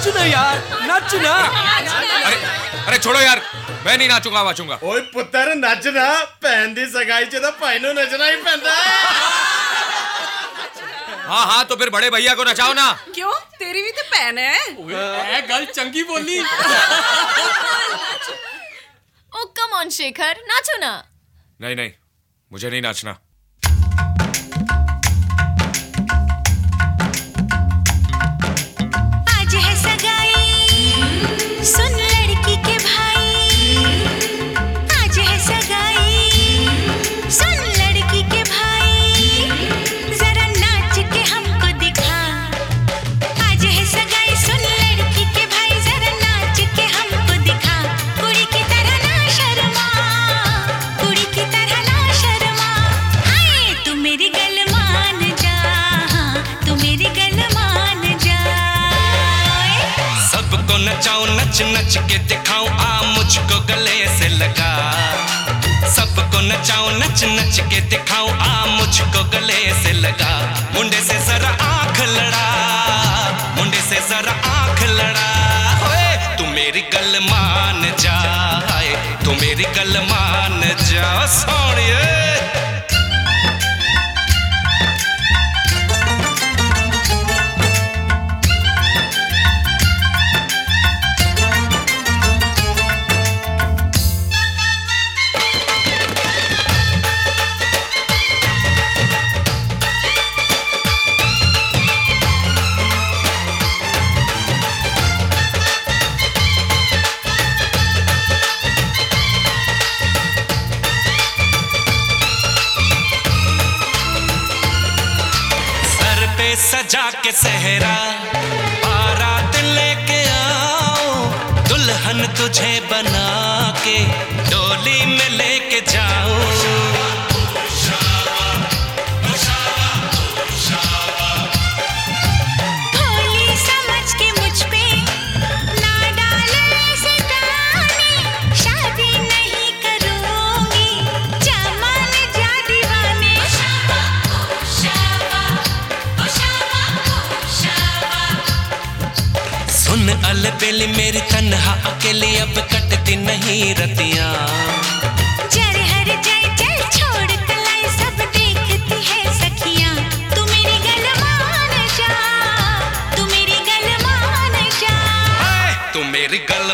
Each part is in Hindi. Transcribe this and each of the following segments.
नच ना यार नच ना अरे अरे छोड़ो यार मैं नहीं नाचूंगा वाचूंगा ਓਏ ਪੁੱਤਰ ਨੱਚਣਾ ਭੈਣ ਦੀ ਸਗਾਈ 'ਚ ਤਾਂ ਭਾਈ ਨੂੰ ਨੱਚਣਾ ਹੀ ਪੈਂਦਾ हाँ हाँ तो फिर बड़े भैया को नचाओ ना क्यों तेरी भी तो भैन है ए गल चंगी बोली ओ कम ऑन शेखर नाचो ना नहीं नहीं मुझे नहीं नाचना नच नच के दिखाओ आ मुझको गले से लगा। सबको नचाओ नच नच के दिखाओ आ मुझको गले से लगा। पे सजा के सहरा, बारात लेके आओ, दुल्हन तुझे बना के, डोली में लेके जाओ। सुन अल पेली मेरी तन्हा अकेली अब कटती नहीं रतियाँ। है तू मेरी गल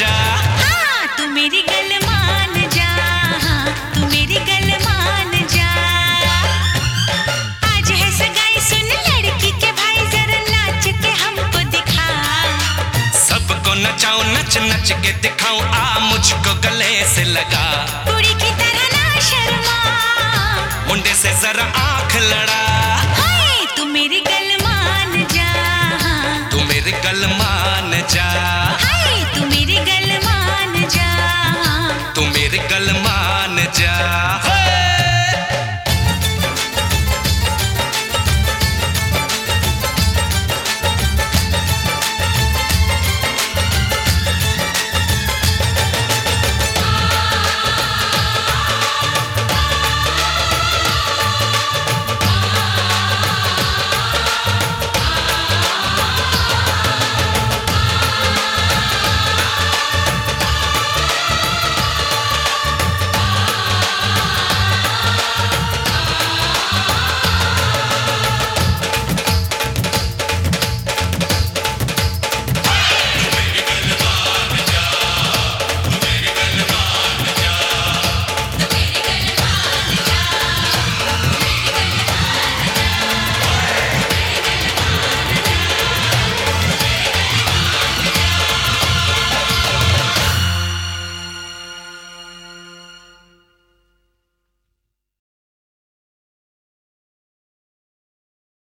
जा। हाँ तू मेरी गल मान जा। हाँ तू मेरी गल मान जा। आज है सगाई सुन लड़की के भाई जरा नाच के हमको दिखा। सबको नचाऊं नच नच के दिखाऊँ आ मुझको गले से लगा। कुड़ी की तरह ना शर्मा। मुंडे से जरा फिर गलमा